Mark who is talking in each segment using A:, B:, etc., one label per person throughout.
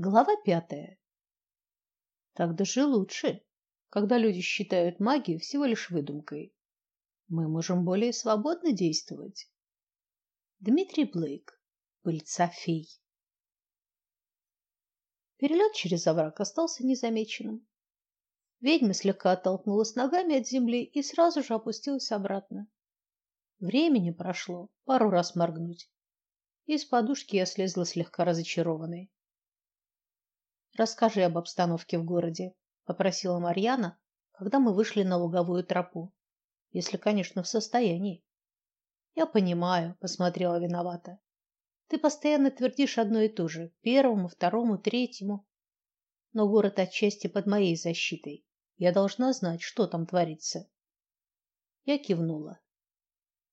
A: Глава пятая. Так даже лучше, когда люди считают магию всего лишь выдумкой. Мы можем более свободно действовать. Дмитрий Блейк. Пыльца фей. Перелет через овраг остался незамеченным. Ведьма слегка оттолкнулась ногами от земли и сразу же опустилась обратно. Времени прошло пару раз моргнуть. Из подушки я слезла слегка разочарованной. Расскажи об обстановке в городе, попросила Марьяна, когда мы вышли на луговую тропу. Если, конечно, в состоянии. Я понимаю, посмотрела виновата. Ты постоянно твердишь одно и то же, первому, второму, третьему. Но город отчасти под моей защитой. Я должна знать, что там творится. Я кивнула.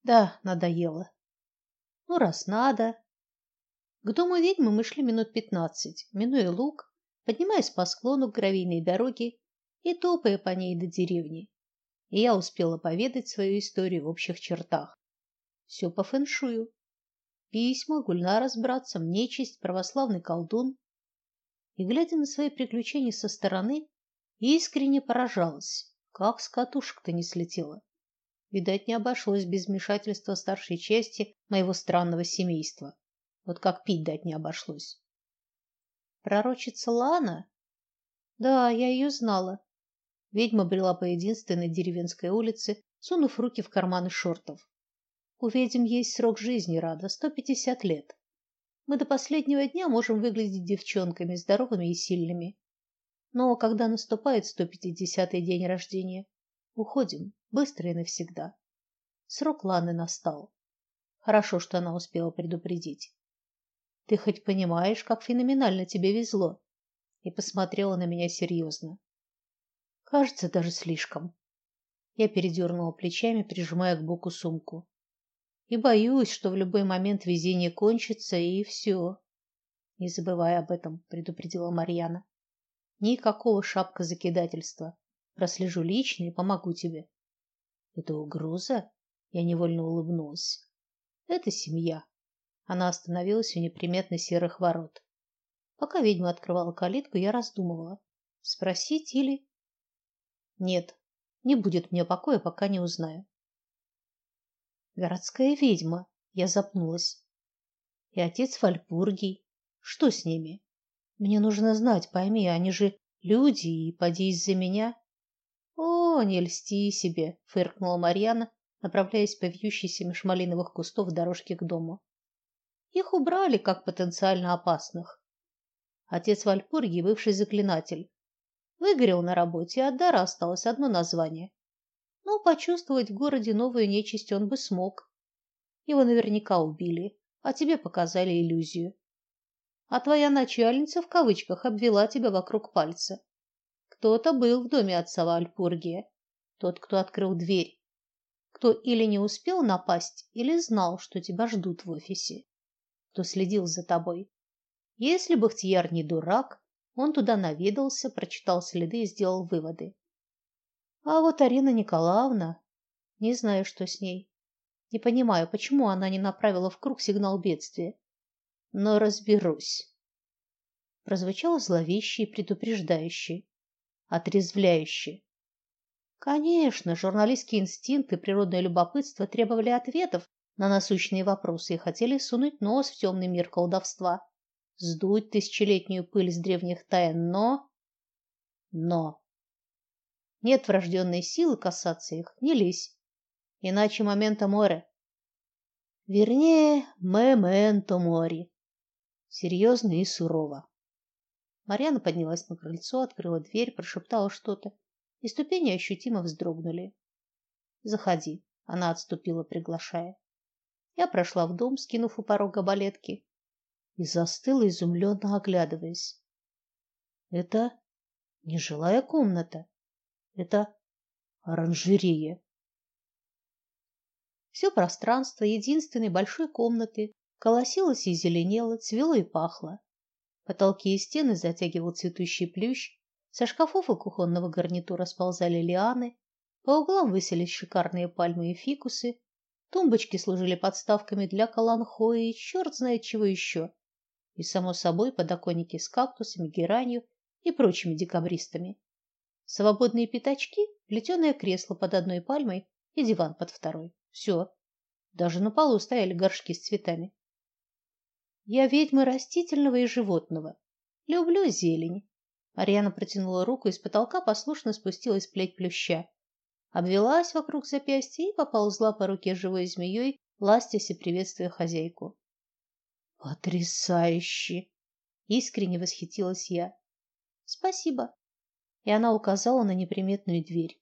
A: Да, надоело. Ну раз надо. К дому ведьмы мы шли минут пятнадцать, минуя луг, поднимаясь по склону к гравийной дороге и топая по ней до деревни. И я успела поведать свою историю в общих чертах. Все по фэншую. Письма, Гульнара с братцем, нечисть, православный колдун. И глядя на свои приключения со стороны, искренне поражалась, как с катушек-то не слетела. Видать, не обошлось без вмешательства старшей части моего странного семейства. Вот как пить дать не обошлось. Пророчица Лана? Да, я ее знала. Ведьма брела по единственной деревенской улице, сунув руки в карманы шортов. У ведьм есть срок жизни, Рада, сто пятьдесят лет. Мы до последнего дня можем выглядеть девчонками, здоровыми и сильными. Но когда наступает сто пятидесятый день рождения, уходим быстро и навсегда. Срок Ланы настал. Хорошо, что она успела предупредить. Ты хоть понимаешь, как феноменально тебе везло? И посмотрела на меня серьезно. Кажется, даже слишком. Я передернула плечами, прижимая к боку сумку. И боюсь, что в любой момент везение кончится и все. Не забывай об этом, предупредила Марьяна. Никакого шапка закидательства. Прослежу лично и помогу тебе. Это угроза? Я невольно улыбнулась. Это семья. Она остановилась у неприметно серых ворот. Пока ведьма открывала калитку, я раздумывала: спросить или Нет, не будет мне покоя, пока не узнаю. Городская ведьма, я запнулась. И отец Вальпургий. Что с ними? Мне нужно знать, пойми, они же люди, и поди из-за меня. О, не льсти себе, фыркнула Марьяна, направляясь по вьющейся меж малиновых кустов дорожке к дому. Их убрали как потенциально опасных. Отец Вальпургий бывший заклинатель. Выгорел на работе, а от дара осталось одно название. Но почувствовать в городе новую нечисть он бы смог. Его наверняка убили, а тебе показали иллюзию. А твоя начальница в кавычках обвела тебя вокруг пальца. Кто-то был в доме отца Вальпургия, тот, кто открыл дверь. Кто или не успел напасть, или знал, что тебя ждут в офисе кто следил за тобой. Если Бахтияр не дурак, он туда наведался, прочитал следы и сделал выводы. А вот Арина Николаевна, не знаю, что с ней. Не понимаю, почему она не направила в круг сигнал бедствия. Но разберусь. Прозвучало зловеще и предупреждающе, отрезвляюще. Конечно, журналистский инстинкт и природное любопытство требовали ответов на насущные вопросы и хотели сунуть нос в темный мир колдовства, сдуть тысячелетнюю пыль с древних тайн, но но нет врожденной силы касаться их, не лезь. Иначе момента море. Вернее, мементо мори. Серьезно и сурово. Марьяна поднялась на крыльцо, открыла дверь, прошептала что-то, и ступени ощутимо вздрогнули. Заходи, она отступила, приглашая. Я прошла в дом, скинув у порога балетки, и застыла изумленно оглядываясь. Это не жилая комната, это оранжерея. Все пространство единственной большой комнаты колосилось и зеленело, цвело и пахло. Потолки и стены затягивал цветущий плющ, со шкафов и кухонного гарнитура сползали лианы, по углам высились шикарные пальмы и фикусы, Тумбочки служили подставками для каланхои и черт знает чего еще. И само собой подоконники с кактусами, геранью и прочими декабристами. Свободные пятачки, плетеное кресло под одной пальмой и диван под второй. Все. Даже на полу стояли горшки с цветами. Я ведьма растительного и животного. Люблю зелень. Марьяна протянула руку, и с потолка послушно спустилась плеть плюща. Обвелась вокруг запястья и поползла по руке живой змеей, ластясь и приветствуя хозяйку. Потрясающе, искренне восхитилась я. Спасибо. И она указала на неприметную дверь.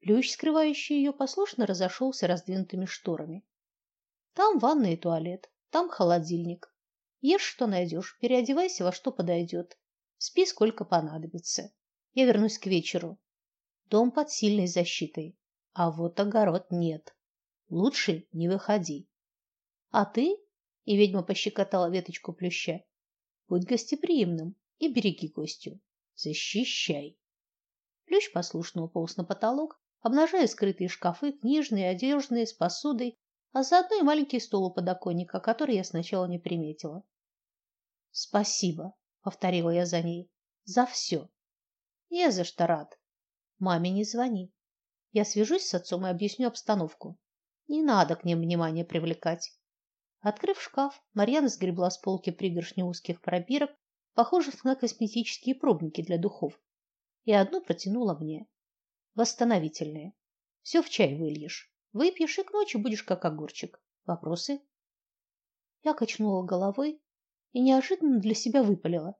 A: Плющ, скрывающий ее, послушно разошелся раздвинутыми шторами. Там ванная и туалет, там холодильник. Ешь, что найдешь, переодевайся во что подойдет. Спи сколько понадобится. Я вернусь к вечеру. Дом под сильной защитой, а вот огород нет. Лучше не выходи. А ты и ведьма пощекотала веточку плюща. Будь гостеприимным и береги гостю. Защищай. Плющ послушно уполз на потолок, обнажая скрытые шкафы, книжные, одежные, с посудой, а заодно и маленький стол у подоконника, который я сначала не приметила. Спасибо, повторила я за ней. За все. Не за что рад. Маме не звони. Я свяжусь с отцом и объясню обстановку. Не надо к ним внимания привлекать. Открыв шкаф, Марьяна сгребла с полки пригоршню узких пробирок, похожих на косметические пробники для духов, и одну протянула мне. Восстановительные. Все в чай выльешь. Выпьешь и к ночи будешь как огурчик. Вопросы? Я качнула головой и неожиданно для себя выпалила: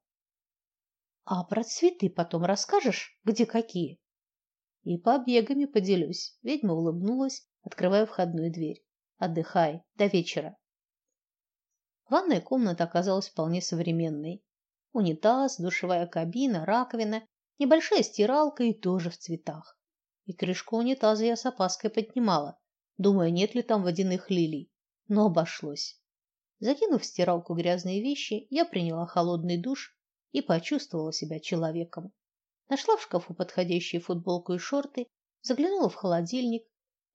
A: "А про цветы потом расскажешь, где какие?" И побегами поделюсь. Ведьма улыбнулась, открывая входную дверь. Отдыхай до вечера. Ванная комната оказалась вполне современной. Унитаз, душевая кабина, раковина, небольшая стиралка и тоже в цветах. И крышку унитаза я с опаской поднимала, думая, нет ли там водяных лилий, но обошлось. Закинув в стиралку грязные вещи, я приняла холодный душ и почувствовала себя человеком. Нашла в шкафу подходящие футболку и шорты, заглянула в холодильник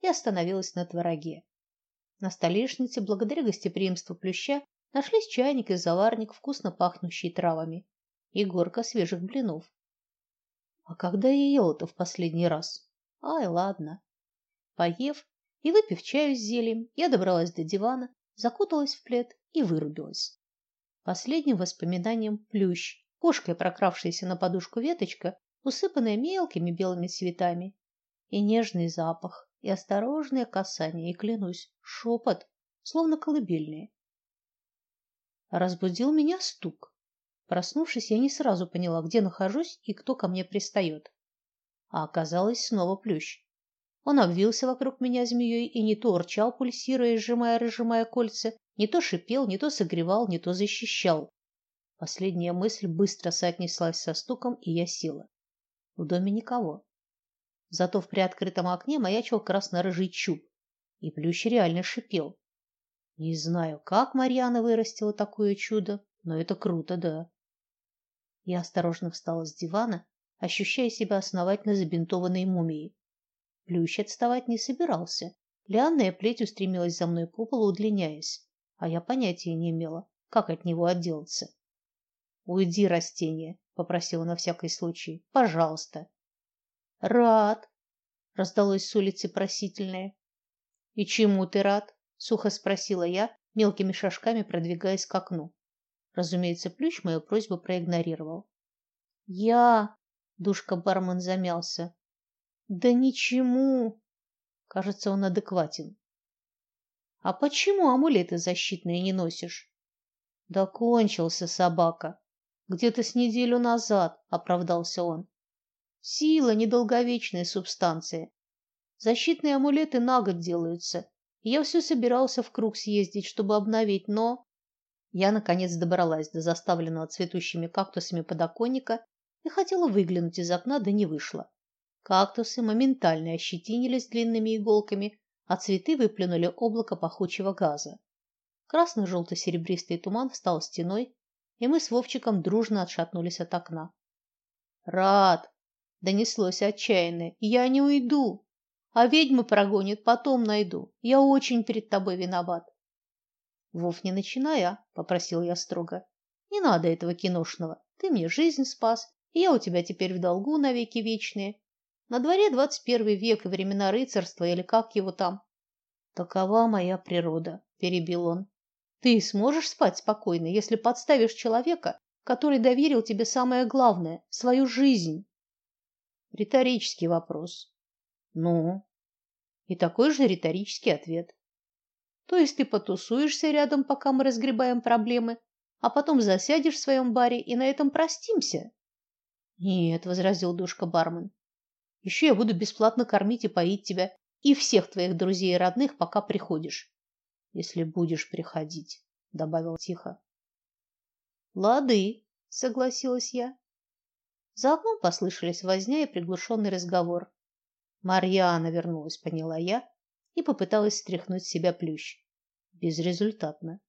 A: и остановилась на твороге. На столешнице, благодаря гостеприимству плюща, Нашлись чайник и заварник, вкусно пахнущий травами, и горка свежих блинов. А когда я ела-то в последний раз? Ай, ладно. Поев и выпив чаю с зельем, я добралась до дивана, закуталась в плед и вырубилась. Последним воспоминанием плющ, кошкой прокравшаяся на подушку веточка, усыпанная мелкими белыми цветами, и нежный запах, и осторожное касание, и клянусь, шепот, словно колыбельные. Разбудил меня стук. Проснувшись, я не сразу поняла, где нахожусь и кто ко мне пристает. А оказалось снова плющ. Он обвился вокруг меня змеей и не то урчал, пульсируя сжимая, разжимая кольца, не то шипел, не то согревал, не то защищал. Последняя мысль быстро соотнеслась со стуком, и я села. В доме никого. Зато в приоткрытом окне маячил красно-рыжий чуб, и плющ реально шипел. Не знаю, как Марьяна вырастила такое чудо, но это круто, да. Я осторожно встала с дивана, ощущая себя основательно забинтованной мумией. Плющ отставать не собирался. Лианная плеть устремилась за мной по полу, удлиняясь, а я понятия не имела, как от него отделаться. "Уйди, растение", попросила на всякий случай. "Пожалуйста". "Рад", раздалось с улицы просительное. "И чему ты рад?" сухо спросила я, мелкими шажками продвигаясь к окну. Разумеется, Плющ мою просьбу проигнорировал. Я, душка бармен замялся. Да ничему. Кажется, он адекватен. А почему амулеты защитные не носишь? Да кончился собака. Где-то с неделю назад, оправдался он. Сила недолговечная субстанция. Защитные амулеты на год делаются, я все собирался в круг съездить, чтобы обновить, но я наконец добралась до заставленного цветущими кактусами подоконника и хотела выглянуть из окна, да не вышло. Кактусы моментально ощетинились длинными иголками, а цветы выплюнули облако пахучего газа. Красно-желто-серебристый туман встал стеной, и мы с Вовчиком дружно отшатнулись от окна. Рад, донеслось отчаянно. Я не уйду. А ведьмы прогонят, потом найду. Я очень перед тобой виноват. Вов, не начинай, а, попросил я строго. Не надо этого киношного. Ты мне жизнь спас, и я у тебя теперь в долгу навеки вечные. На дворе двадцать первый век и времена рыцарства или как его там. Такова моя природа, перебил он. Ты сможешь спать спокойно, если подставишь человека, который доверил тебе самое главное свою жизнь. Риторический вопрос. Ну, и такой же риторический ответ. То есть ты потусуешься рядом, пока мы разгребаем проблемы, а потом засядешь в своем баре и на этом простимся? Нет, возразил душка бармен. Еще я буду бесплатно кормить и поить тебя и всех твоих друзей и родных, пока приходишь. Если будешь приходить, добавил тихо. Лады, согласилась я. За окном послышались возня и приглушенный разговор. Марьяна вернулась, поняла я, и попыталась стряхнуть с себя плющ. Безрезультатно.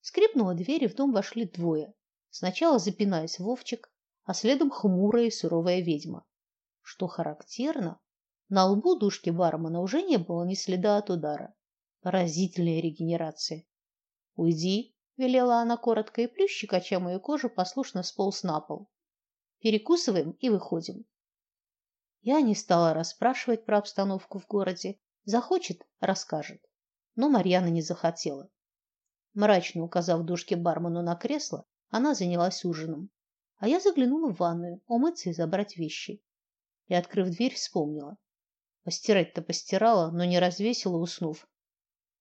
A: Скрипнула дверь, и в дом вошли двое. Сначала запинаясь Вовчик, а следом хмурая и суровая ведьма. Что характерно, на лбу душки бармена уже не было ни следа от удара. Поразительная регенерация. "Уйди", велела она коротко, и плющ, качая мою кожу, послушно сполз на пол. "Перекусываем и выходим". Я не стала расспрашивать про обстановку в городе. Захочет расскажет. Но Марьяна не захотела. Мрачно указав душке бармену на кресло, она занялась ужином, а я заглянула в ванную, умыться и забрать вещи. И открыв дверь, вспомнила: постирать-то постирала, но не развесила, уснув.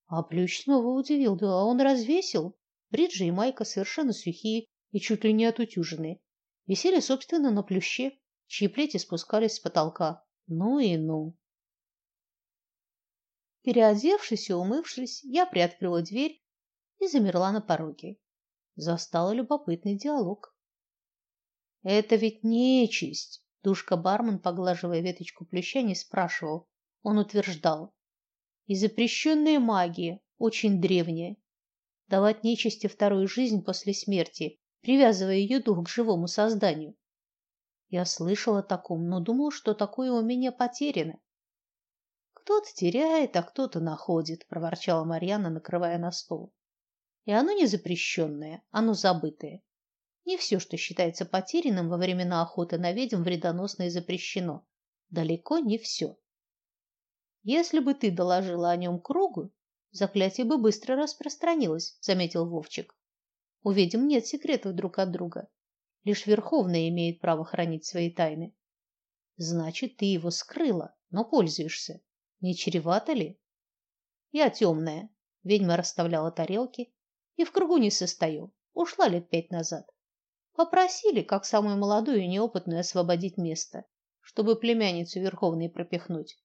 A: А Плющ снова удивил: да, он развесил. Бриджи и майка совершенно сухие и чуть ли не отутюженные, висели собственно на плюще чьи плети спускались с потолка. Ну и ну. Переодевшись и умывшись, я приоткрыла дверь и замерла на пороге. Застала любопытный диалог. Это ведь нечисть, душка бармен, поглаживая веточку плюща, не спрашивал, он утверждал. И запрещенная магия, очень древняя. Давать нечисти вторую жизнь после смерти, привязывая ее дух к живому созданию. Я слышала о таком, но думал, что такое у меня потеряно. Кто-то теряет, а кто-то находит, проворчала Марьяна, накрывая на стол. И оно не запрещенное, оно забытое. Не все, что считается потерянным во времена охоты на ведьм, вредоносно и запрещено. Далеко не все. Если бы ты доложила о нем кругу, заклятие бы быстро распространилось, заметил Вовчик. У ведьм нет секретов друг от друга. Лишь Верховная имеет право хранить свои тайны. Значит, ты его скрыла, но пользуешься. Не чревато ли? Я темная. Ведьма расставляла тарелки и в кругу не состою. Ушла лет пять назад. Попросили, как самую молодую и неопытную, освободить место, чтобы племянницу Верховной пропихнуть.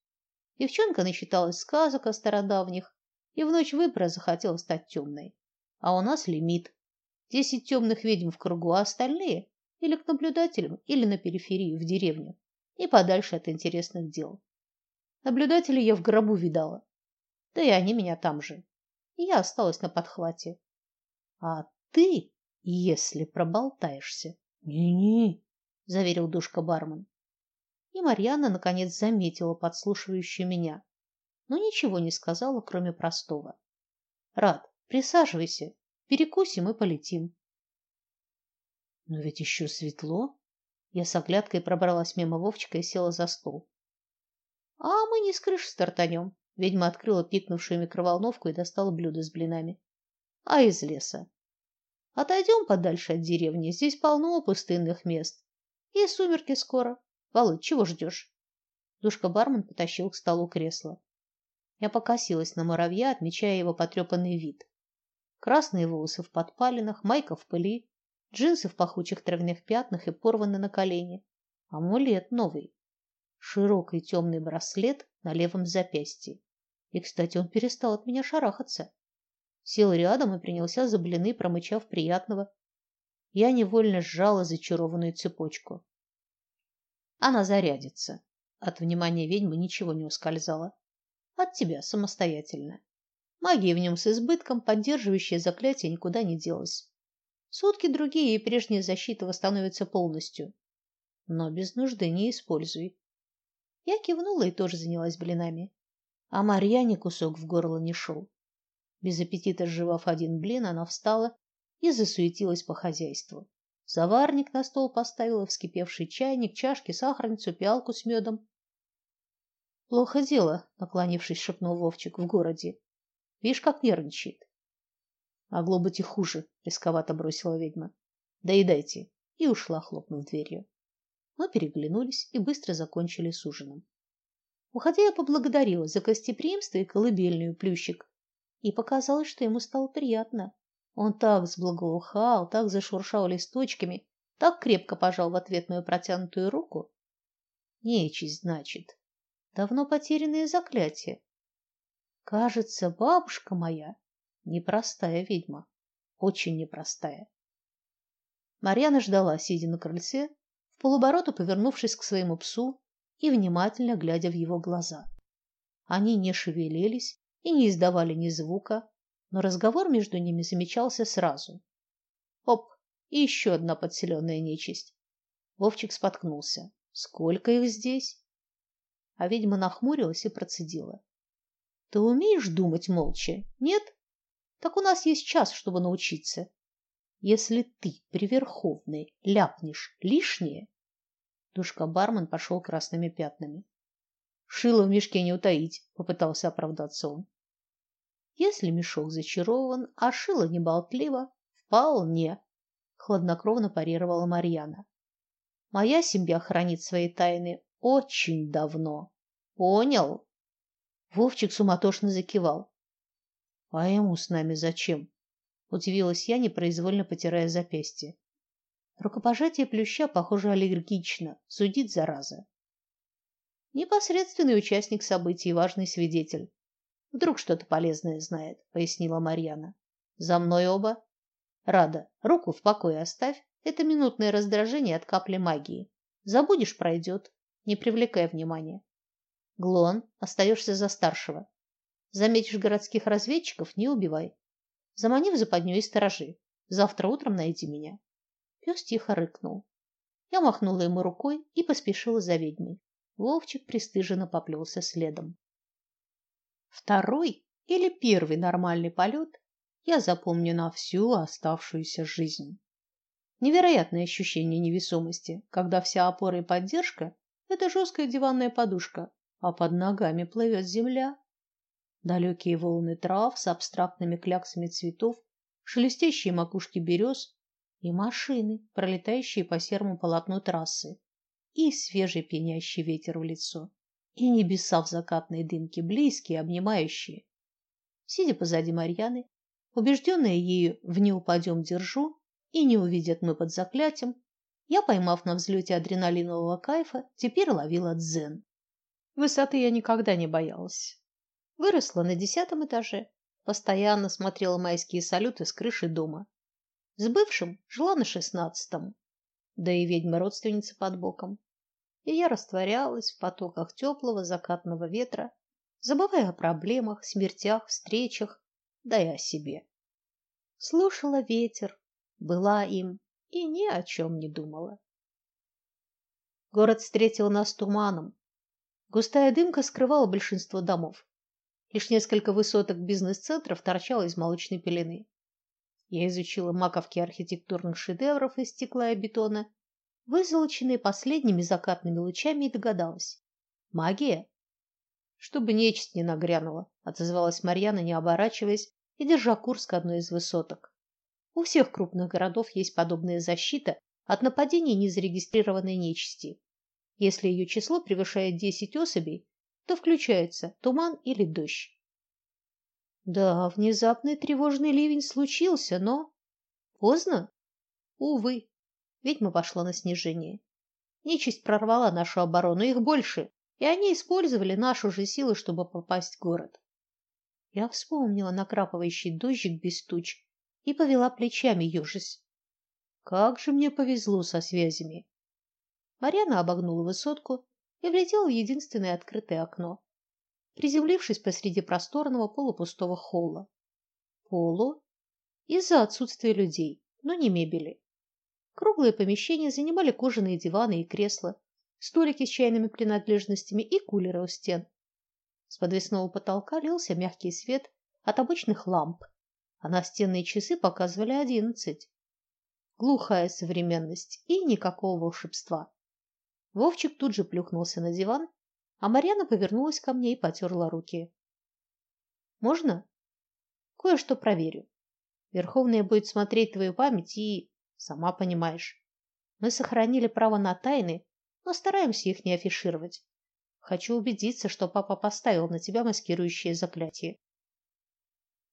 A: Девчонка начиталась сказок о стародавних и в ночь выбора захотела стать темной. А у нас лимит. Десять темных ведьм в кругу, а остальные или к наблюдателям, или на периферию в деревню, и подальше от интересных дел. Наблюдателей я в гробу видала. Да и они меня там же. И я осталась на подхвате. А ты, если проболтаешься, не-не, заверил душка бармен. И Марьяна наконец заметила подслушивающую меня, но ничего не сказала, кроме простого: "Рад, присаживайся, перекусим и полетим". Но ведь еще светло. Я с оглядкой пробралась мимо Вовчика и села за стол. А мы не с крыши стартанем. Ведьма открыла пикнувшую микроволновку и достала блюдо с блинами. А из леса. Отойдем подальше от деревни, здесь полно пустынных мест. И сумерки скоро. Володь, чего ждешь? Душка бармен потащил к столу кресло. Я покосилась на муравья, отмечая его потрепанный вид. Красные волосы в подпалинах, майка в пыли, Джинсы в пахучих травяных пятнах и порваны на колени. Амулет новый. Широкий темный браслет на левом запястье. И, кстати, он перестал от меня шарахаться. Сел рядом и принялся за блины, промычав приятного. Я невольно сжала зачарованную цепочку. Она зарядится. От внимания ведьмы ничего не ускользало. От тебя самостоятельно. Магия в нем с избытком, поддерживающая заклятие, никуда не делась. Сутки другие, и прежняя защита восстановится полностью. Но без нужды не используй. Я кивнула и тоже занялась блинами. А Марьяне кусок в горло не шел. Без аппетита сживав один блин, она встала и засуетилась по хозяйству. Заварник на стол поставила, вскипевший чайник, чашки, сахарницу, пиалку с медом. Плохо дело, наклонившись, шепнул Вовчик в городе. Видишь, как нервничает. Могло быть и хуже, рисковато бросила ведьма. Доедайте. И ушла, хлопнув дверью. Мы переглянулись и быстро закончили с ужином. Уходя, я поблагодарила за гостеприимство и колыбельную плющик, и показалось, что ему стало приятно. Он так взблагоухал, так зашуршал листочками, так крепко пожал в ответ мою протянутую руку. Нечисть, значит. Давно потерянное заклятие. Кажется, бабушка моя непростая ведьма, очень непростая. Марьяна ждала, сидя на крыльце, в полобороту повернувшись к своему псу и внимательно глядя в его глаза. Они не шевелились и не издавали ни звука, но разговор между ними замечался сразу. Оп, и еще одна подселенная нечисть. Вовчик споткнулся. Сколько их здесь? А ведьма нахмурилась и процедила: "Ты умеешь думать молча? Нет? Так у нас есть час, чтобы научиться. Если ты при верховной ляпнешь лишнее, Душка бармен пошел красными пятнами. Шило в мешке не утаить, попытался оправдаться он. Если мешок зачарован, а шило не болтливо, вполне, хладнокровно парировала Марьяна. Моя семья хранит свои тайны очень давно. Понял? Вовчик суматошно закивал. А ему с нами зачем? удивилась я, непроизвольно потирая запястье. Рукопожатие плюща, похоже, аллергично, судит зараза. Непосредственный участник событий, важный свидетель. Вдруг что-то полезное знает, пояснила Марьяна. За мной оба. Рада, руку в покое оставь. Это минутное раздражение от капли магии. Забудешь, пройдет. Не привлекай внимания. Глон, остаешься за старшего. Заметишь городских разведчиков, не убивай. Замани в западню и сторожи. Завтра утром найди меня. Пес тихо рыкнул. Я махнула ему рукой и поспешила за ведьмой. Вовчик пристыженно поплелся следом. Второй или первый нормальный полет я запомню на всю оставшуюся жизнь. Невероятное ощущение невесомости, когда вся опора и поддержка это жесткая диванная подушка, а под ногами плывет земля. Далекие волны трав с абстрактными кляксами цветов, шелестящие макушки берез и машины, пролетающие по серому полотну трассы, и свежий пенящий ветер в лицо и небеса в закатной дымке, близкие, обнимающие. Сидя позади Марьяны, убежденная ею в не упадем держу и не увидят мы под заклятием, я, поймав на взлете адреналинового кайфа, теперь ловила дзен. Высоты я никогда не боялась. Выросла на десятом этаже, постоянно смотрела майские салюты с крыши дома. С бывшим жила на шестнадцатом, да и ведьма родственница под боком и я растворялась в потоках теплого закатного ветра, забывая о проблемах, смертях, встречах, да и о себе. Слушала ветер, была им и ни о чем не думала. Город встретил нас туманом. Густая дымка скрывала большинство домов. Лишь несколько высоток бизнес-центров торчало из молочной пелены. Я изучила маковки архитектурных шедевров из стекла и бетона вызолоченные последними закатными лучами, и догадалась: магия. Чтобы нечисть не нагрянула, отозвалась Марьяна, не оборачиваясь и держа курс к одной из высоток. У всех крупных городов есть подобная защита от нападений незарегистрированной нечисти. Если ее число превышает десять особей, то включается туман или дождь. Да, внезапный тревожный ливень случился, но поздно. Увы. Ведьма пошла на снижение. Нечисть прорвала нашу оборону, их больше, и они использовали нашу же силу, чтобы попасть в город. Я вспомнила накрапывающий дождик без туч и повела плечами, ежась. Как же мне повезло со связями. Марьяна обогнула высотку и влетела в единственное открытое окно, приземлившись посреди просторного полупустого холла. Полу из-за отсутствия людей, но не мебели. Круглые помещения занимали кожаные диваны и кресла, столики с чайными принадлежностями и кулеры у стен. С подвесного потолка лился мягкий свет от обычных ламп, а настенные часы показывали одиннадцать. Глухая современность и никакого волшебства. Вовчик тут же плюхнулся на диван, а Марьяна повернулась ко мне и потерла руки. Можно? Кое-что проверю. Верховная будет смотреть твою память и, сама понимаешь, мы сохранили право на тайны, но стараемся их не афишировать. Хочу убедиться, что папа поставил на тебя маскирующее заклятие.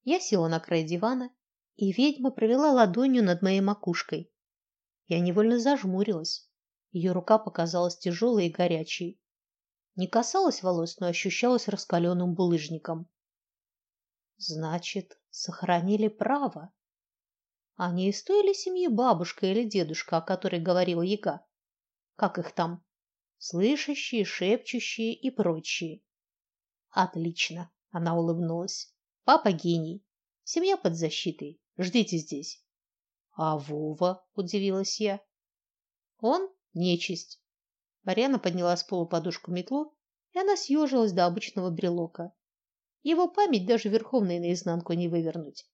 A: Я села на край дивана, и ведьма провела ладонью над моей макушкой. Я невольно зажмурилась. Ее рука показалась тяжелой и горячей. Не касалась волос, но ощущалась раскаленным булыжником. Значит, сохранили право. А не из той ли семьи бабушка или дедушка, о которой говорила Яга? Как их там? слышащие, шепчущие и прочие. Отлично, она улыбнулась. Папа гений. Семья под защитой. Ждите здесь. А Вова, удивилась я. Он нечисть. Марьяна подняла с пола подушку метлу, и она съежилась до обычного брелока. Его память даже верховной наизнанку не вывернуть.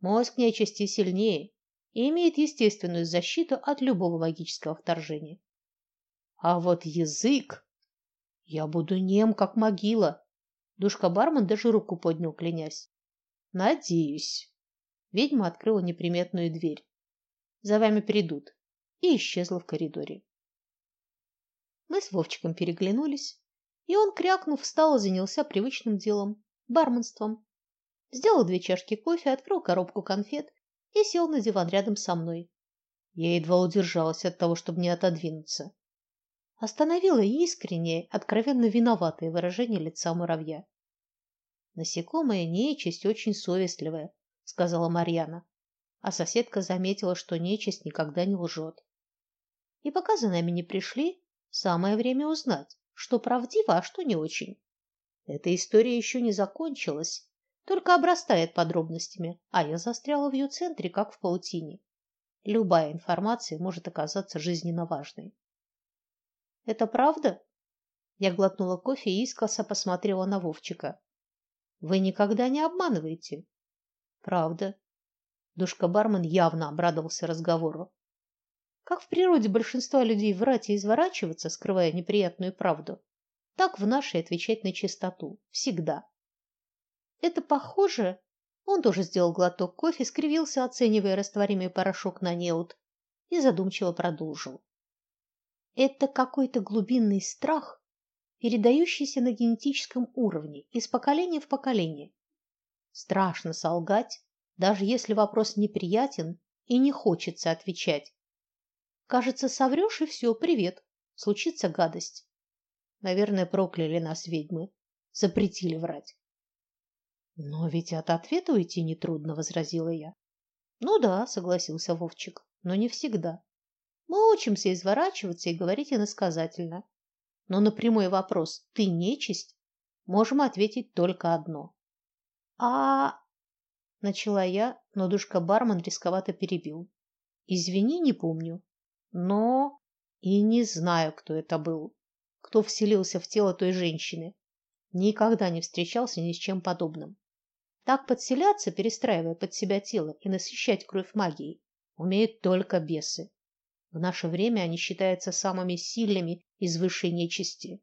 A: Мозг нечисти сильнее и имеет естественную защиту от любого магического вторжения. А вот язык... Я буду нем, как могила. Душка-бармен даже руку поднял, клянясь. Надеюсь. Ведьма открыла неприметную дверь. За вами придут. И исчезла в коридоре. Мы с Вовчиком переглянулись, и он, крякнув, встал и занялся привычным делом барменством. Сделал две чашки кофе, открыл коробку конфет и сел на диван рядом со мной. Я едва удержалась от того, чтобы не отодвинуться остановило искреннее, откровенно виноватое выражение лица муравья. Насекомое нечисть очень совестливая, сказала Марьяна, а соседка заметила, что нечисть никогда не лжет. И пока за нами не пришли, самое время узнать, что правдиво, а что не очень. Эта история еще не закончилась, только обрастает подробностями, а я застряла в ее центре, как в паутине. Любая информация может оказаться жизненно важной. Это правда? Я глотнула кофе и искоса посмотрела на Вовчика. Вы никогда не обманываете. Правда. Душка-бармен явно обрадовался разговору. Как в природе большинства людей врать и изворачиваться, скрывая неприятную правду, так в нашей отвечать на чистоту. Всегда. Это похоже... Он тоже сделал глоток кофе, скривился, оценивая растворимый порошок на неуд, и задумчиво продолжил. Это какой-то глубинный страх, передающийся на генетическом уровне из поколения в поколение. Страшно солгать, даже если вопрос неприятен и не хочется отвечать. Кажется, соврешь и все, привет. Случится гадость. Наверное, прокляли нас ведьмы, запретили врать. Но ведь от ответа уйти нетрудно, возразила я. Ну да, согласился Вовчик, но не всегда. Мы учимся изворачиваться и говорить иносказательно. Но на прямой вопрос «ты нечисть» можем ответить только одно. «А...» – начала я, но душка-бармен рисковато перебил. «Извини, не помню. Но и не знаю, кто это был, кто вселился в тело той женщины. Никогда не встречался ни с чем подобным. Так подселяться, перестраивая под себя тело и насыщать кровь магией, умеют только бесы. В наше время они считаются самыми сильными из высшей нечисти.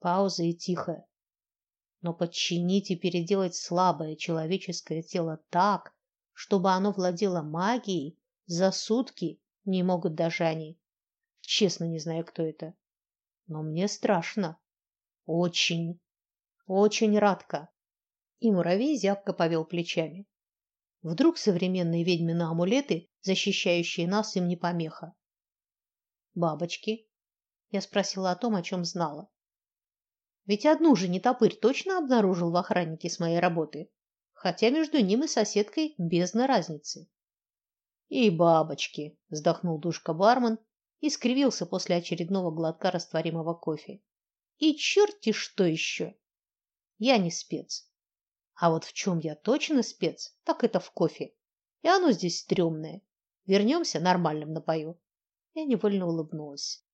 A: Пауза и тихо. Но подчинить и переделать слабое человеческое тело так, чтобы оно владело магией, за сутки не могут даже они. Честно не знаю, кто это. Но мне страшно. Очень, очень радко. И муравей зябко повел плечами. Вдруг современные ведьмины амулеты, защищающие нас, им не помеха. Бабочки. Я спросила о том, о чем знала. Ведь одну же не топырь точно обнаружил в охраннике с моей работы, хотя между ним и соседкой бездна разницы. И бабочки, вздохнул душка бармен и скривился после очередного глотка растворимого кофе. И черти что еще! Я не спец. А вот в чем я точно спец, так это в кофе. И оно здесь стрёмное. Вернемся, нормальным напою. Я невольно улыбнулась.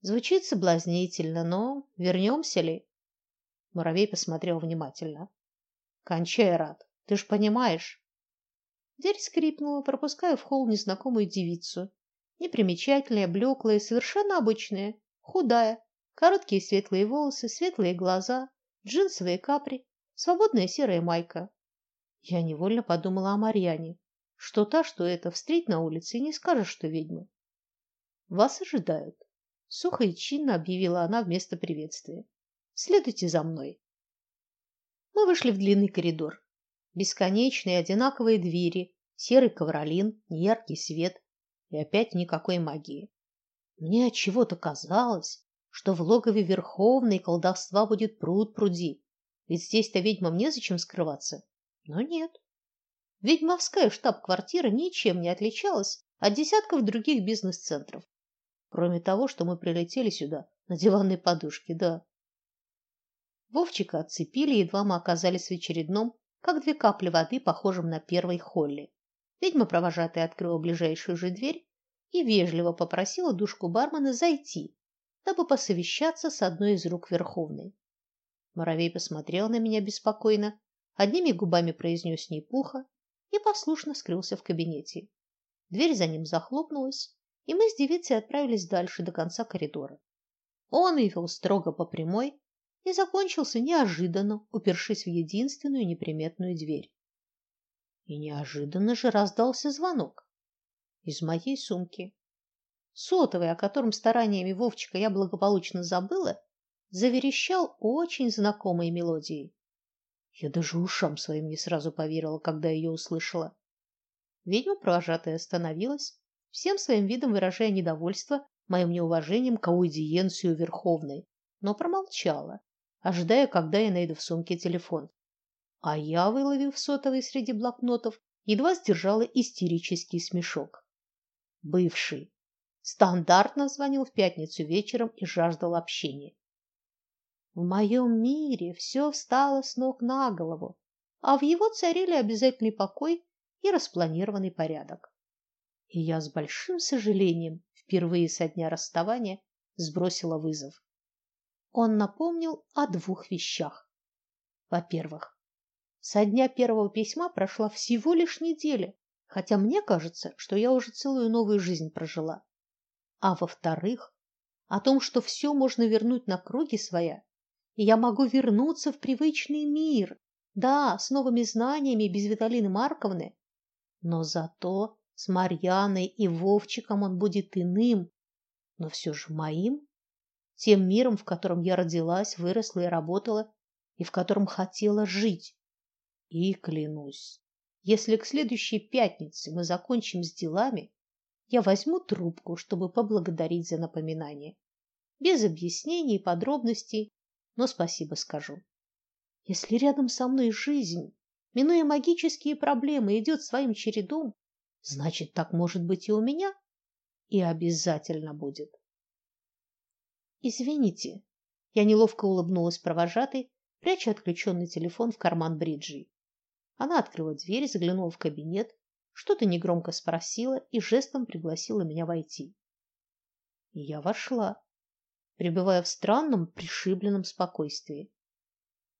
A: Звучит соблазнительно, но вернемся ли? Муравей посмотрел внимательно. Кончай, рад. Ты ж понимаешь, Дверь скрипнула, пропуская в холл незнакомую девицу. Непримечательная, блеклая, совершенно обычная, худая, короткие светлые волосы, светлые глаза, джинсовые капри, свободная серая майка. Я невольно подумала о Марьяне. Что та, что это, встреть на улице и не скажешь, что ведьма. Вас ожидают, сухо и чинно объявила она вместо приветствия. Следуйте за мной. Мы вышли в длинный коридор. Бесконечные одинаковые двери, серый ковролин, неяркий свет и опять никакой магии. Мне от чего-то казалось, что в логове Верховной колдовства будет пруд-пруди. Ведь здесь-то ведьмам незачем скрываться. Но нет. Ведьмовская штаб-квартира ничем не отличалась от десятков других бизнес-центров. Кроме того, что мы прилетели сюда на диванной подушке, да. Вовчика отцепили, едва мы оказались в очередном, как две капли воды, похожем на первой холле. Ведьма провожатая открыла ближайшую же дверь и вежливо попросила душку бармена зайти, дабы посовещаться с одной из рук Верховной. Моровей посмотрел на меня беспокойно, одними губами произнес непухо и послушно скрылся в кабинете. Дверь за ним захлопнулась, и мы с девицей отправились дальше до конца коридора. Он вел строго по прямой и закончился неожиданно, упершись в единственную неприметную дверь. И неожиданно же раздался звонок из моей сумки. Сотовый, о котором стараниями Вовчика я благополучно забыла, заверещал очень знакомой мелодией. Я даже ушам своим не сразу поверила, когда ее услышала. Ведьма провожатая остановилась, всем своим видом выражая недовольство моим неуважением к аудиенцию Верховной, но промолчала, ожидая, когда я найду в сумке телефон. А я, выловив сотовый среди блокнотов, едва сдержала истерический смешок. Бывший стандартно звонил в пятницу вечером и жаждал общения. В моем мире все встало с ног на голову, а в его царили обязательный покой и распланированный порядок. И я с большим сожалением впервые со дня расставания сбросила вызов. Он напомнил о двух вещах. Во-первых, со дня первого письма прошла всего лишь неделя, хотя мне кажется, что я уже целую новую жизнь прожила а во-вторых, о том, что все можно вернуть на круги своя, и я могу вернуться в привычный мир. Да, с новыми знаниями без Виталины Марковны, но зато с Марьяной и Вовчиком он будет иным, но все же моим, тем миром, в котором я родилась, выросла и работала, и в котором хотела жить. И клянусь, если к следующей пятнице мы закончим с делами, я возьму трубку, чтобы поблагодарить за напоминание. Без объяснений и подробностей, но спасибо скажу. Если рядом со мной жизнь, минуя магические проблемы, идет своим чередом, значит, так может быть и у меня, и обязательно будет. Извините, я неловко улыбнулась провожатой, пряча отключенный телефон в карман бриджи. Она открыла дверь, заглянула в кабинет, что-то негромко спросила и жестом пригласила меня войти. И я вошла, пребывая в странном пришибленном спокойствии.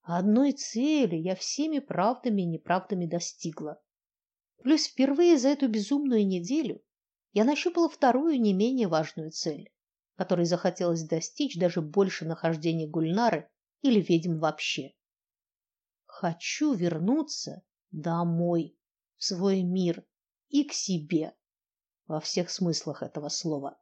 A: Одной цели я всеми правдами и неправдами достигла. Плюс впервые за эту безумную неделю я нащупала вторую не менее важную цель, которой захотелось достичь даже больше нахождения Гульнары или ведьм вообще. Хочу вернуться домой в свой мир и к себе во всех смыслах этого слова.